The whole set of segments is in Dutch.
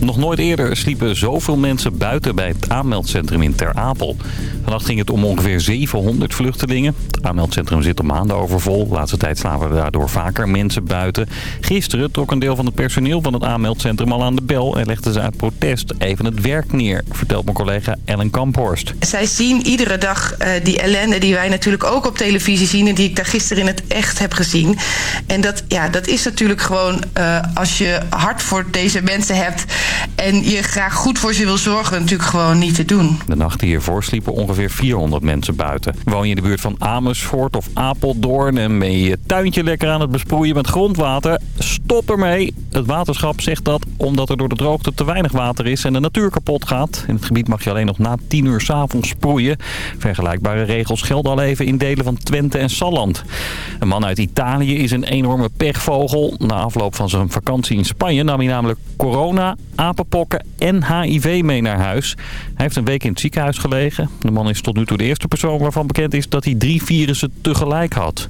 Nog nooit eerder sliepen zoveel mensen buiten bij het aanmeldcentrum in Ter Apel. Vannacht ging het om ongeveer 700 vluchtelingen. Het aanmeldcentrum zit al maanden overvol. De laatste tijd slapen daardoor vaker mensen buiten. Gisteren trok een deel van het personeel van het aanmeldcentrum al aan de bel... en legden ze uit protest even het werk neer, vertelt mijn collega Ellen Kamphorst. Zij zien iedere dag uh, die ellende die wij natuurlijk ook op televisie zien... en die ik daar gisteren in het echt heb gezien. En dat, ja, dat is natuurlijk gewoon, uh, als je hart voor deze mensen hebt... en je graag goed voor ze wil zorgen, natuurlijk gewoon niet te doen. De nacht hiervoor sliepen ongeveer 400 mensen buiten. Woon je in de buurt van Amersfoort of Apeldoorn... en ben je je tuintje lekker aan het besproeien met grondwater... stop ermee. Het waterschap zegt dat omdat er door de droogte te weinig water is... en de natuur kapot gaat. In het gebied mag je alleen nog na 10 uur 's avonds sproeien. Vergelijkbare regels gelden al even in delen van Twente en Salland. Een man uit Italië is een enorme pechvogel. Na afloop van zijn vakantie in Spanje nam hij namelijk corona, apenpokken en HIV mee naar huis. Hij heeft een week in het ziekenhuis gelegen. De man is tot nu toe de eerste persoon waarvan bekend is dat hij drie virussen tegelijk had.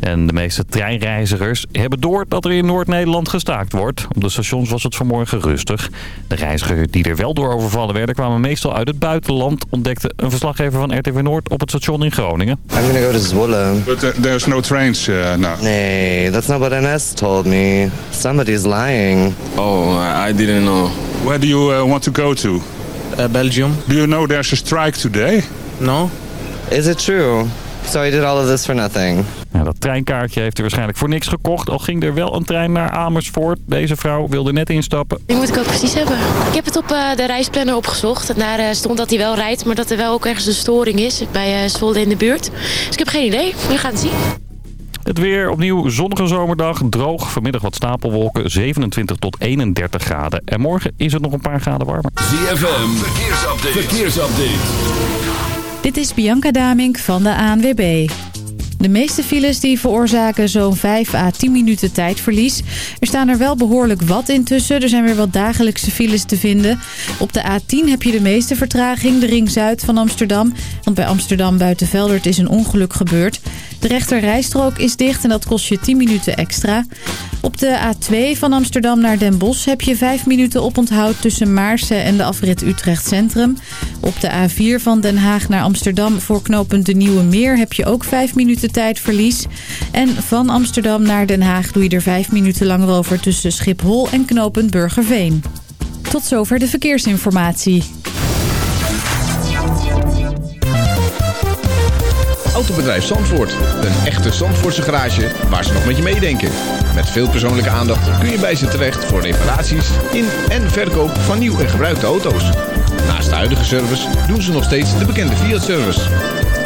En de meeste treinreizigers hebben door dat er in Noord-Nederland gestaakt wordt. Op de stations was het vanmorgen rustig. De reizigers die er wel door overvallen werden kwamen meestal uit het buitenland... ontdekte een verslaggever van RTV Noord op het station in Groningen. I'm gonna go to Zwolle. But uh, there's no trains uh, now. Nee, that's not what NS told me. Somebody's lying. Oh, I didn't know. Where do you uh, want to go to? Uh, Belgium? Do you know there's a strike today? No. Is it true? So I did all of this for nothing. Ja, dat treinkaartje heeft hij waarschijnlijk voor niks gekocht. Al ging er wel een trein naar Amersfoort. Deze vrouw wilde net instappen. Die moet ik ook precies hebben. Ik heb het op uh, de reisplanner opgezocht. Daar uh, stond dat hij wel rijdt, maar dat er wel ook ergens een storing is bij uh, Zwolle in de buurt. Dus ik heb geen idee. We gaan het zien. Het weer opnieuw zonnige zomerdag. Droog, vanmiddag wat stapelwolken. 27 tot 31 graden. En morgen is het nog een paar graden warmer. ZFM, verkeersupdate. verkeersupdate. Dit is Bianca Damink van de ANWB. De meeste files die veroorzaken zo'n 5 à 10 minuten tijdverlies. Er staan er wel behoorlijk wat intussen. Er zijn weer wat dagelijkse files te vinden. Op de A10 heb je de meeste vertraging, de ring zuid van Amsterdam. Want bij Amsterdam Buitenveldert is een ongeluk gebeurd. De rechter rijstrook is dicht en dat kost je 10 minuten extra. Op de A2 van Amsterdam naar Den Bosch heb je 5 minuten oponthoud tussen Maarsen en de afrit Utrecht Centrum. Op de A4 van Den Haag naar Amsterdam voor knooppunt De Nieuwe Meer heb je ook 5 minuten tijdverlies. En van Amsterdam naar Den Haag doe je er 5 minuten langer over tussen Schiphol en knooppunt Burgerveen. Tot zover de verkeersinformatie. Autobedrijf Zandvoort. Een echte Zandvoortse garage waar ze nog met je meedenken. Met veel persoonlijke aandacht kun je bij ze terecht voor reparaties in en verkoop van nieuw en gebruikte auto's. Naast de huidige service doen ze nog steeds de bekende Fiat-service.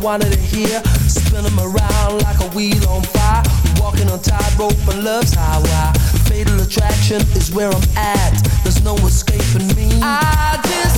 Wanted to hear. Spinning around like a wheel on fire. Walking on tightrope and love's highway. Fatal attraction is where I'm at. There's no escaping me. I just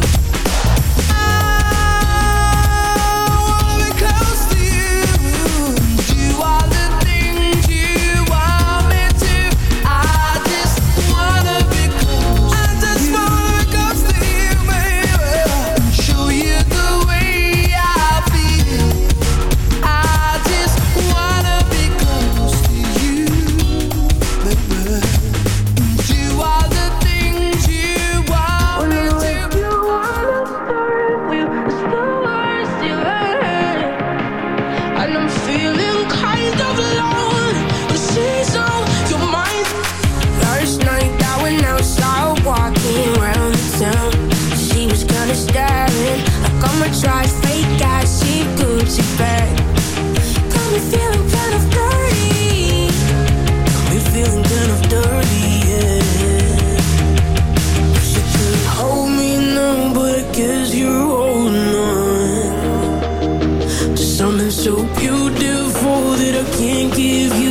so beautiful that I can't give you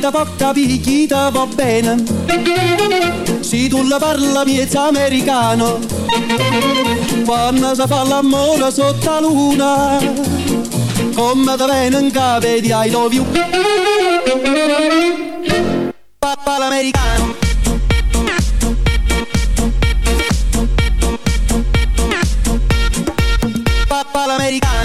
da porta picchita va bene. Se tu la parla miezza americano, quando si fa l'amore sotto la luna, come da in cave di I love you. Papà l'americano. Papà l'americano.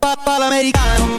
Papà l'americano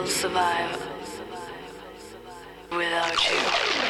will survive without you.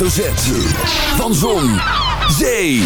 Z. Van Zon, Zee,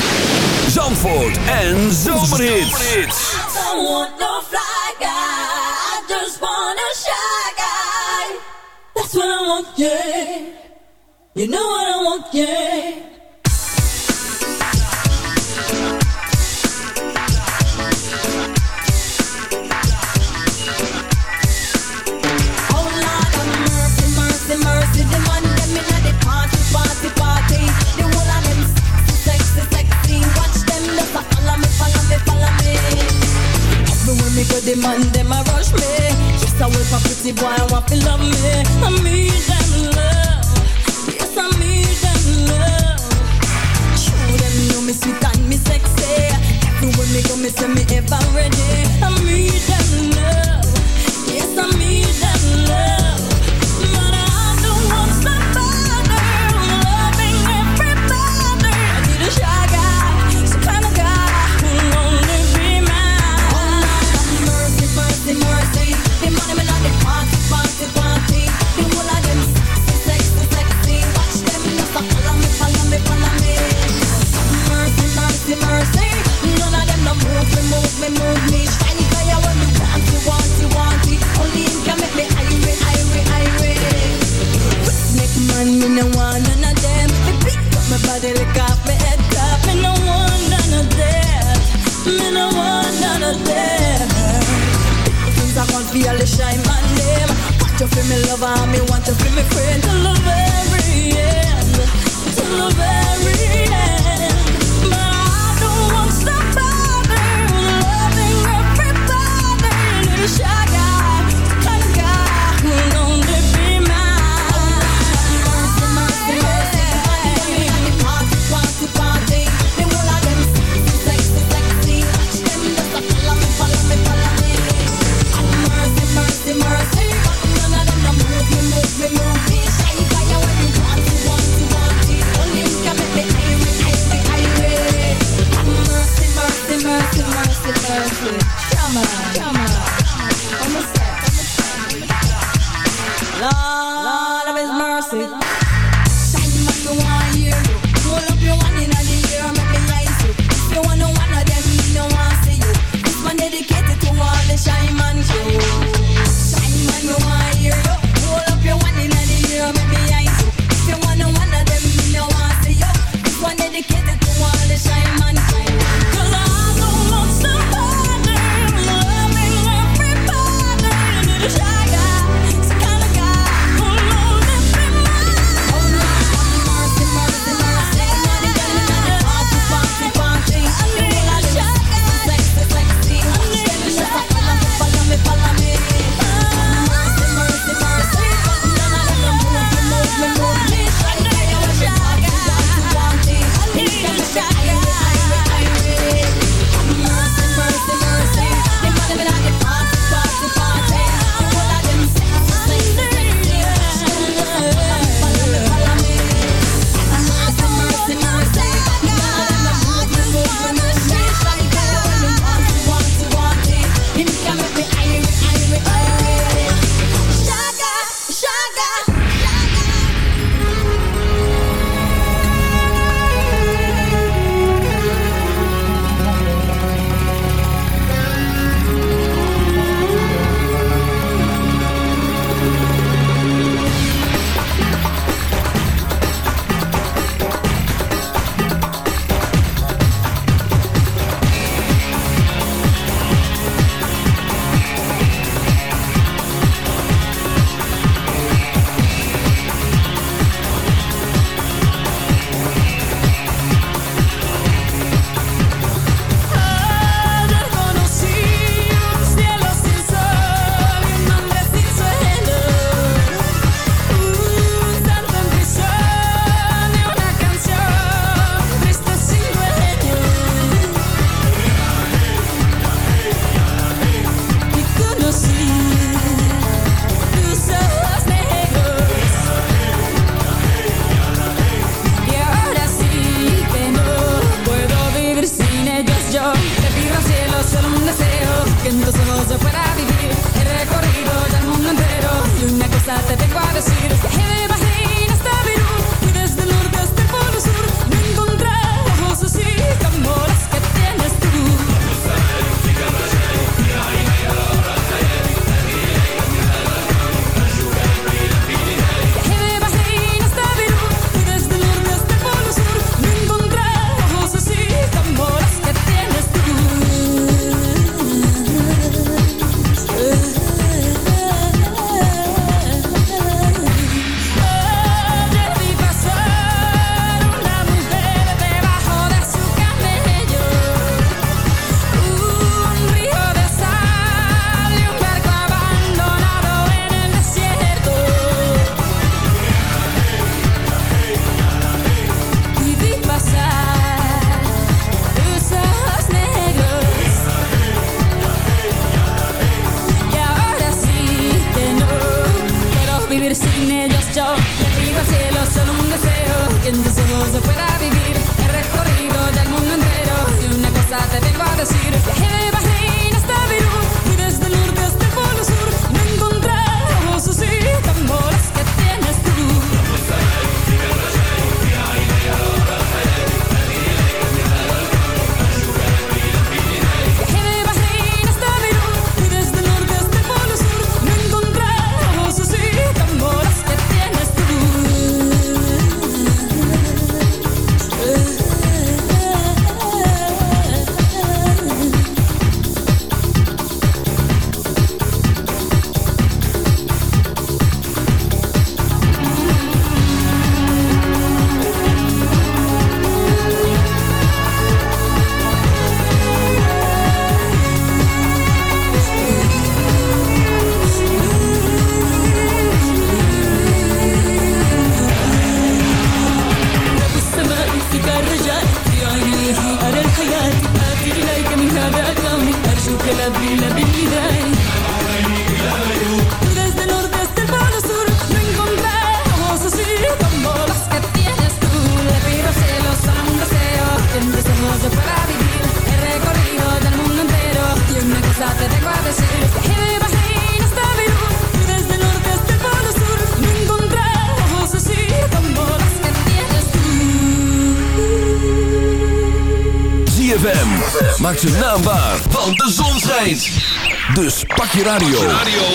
radio.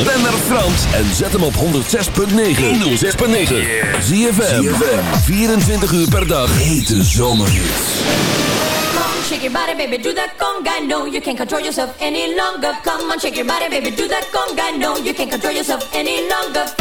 Ben naar Frans en zet hem op 106.9. 106.9. Zie 24 uur per dag. Hete zomerhits. Come shake your body, baby, do that conga. No, you can't control yourself any longer. Come on, shake your body, baby, do that conga. No, you can't control yourself any longer.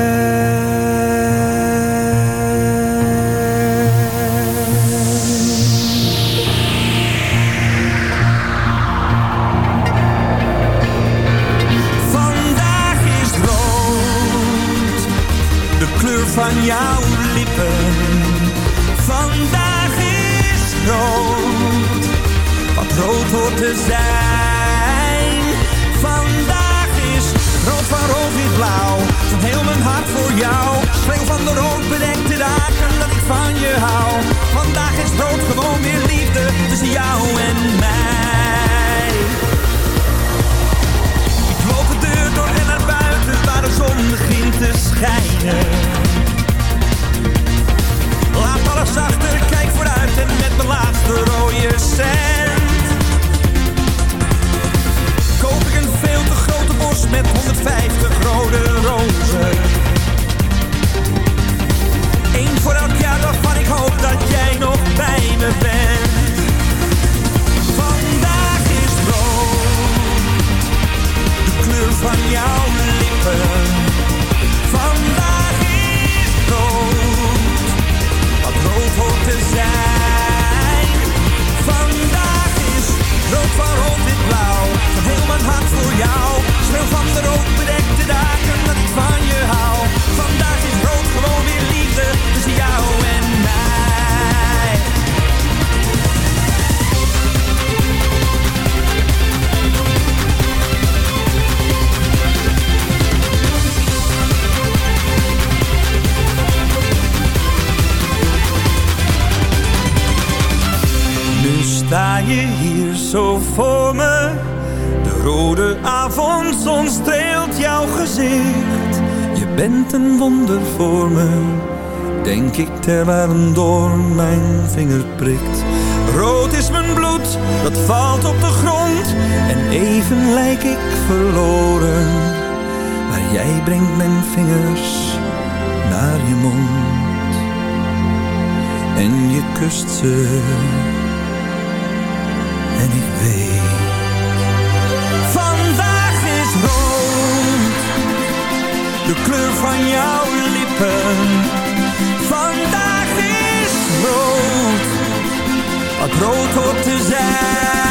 zijn. Vandaag is rood van rood wit blauw, van heel mijn hart voor jou. van jouw lippen. Vandaag is rood, wat rood hoort te zijn.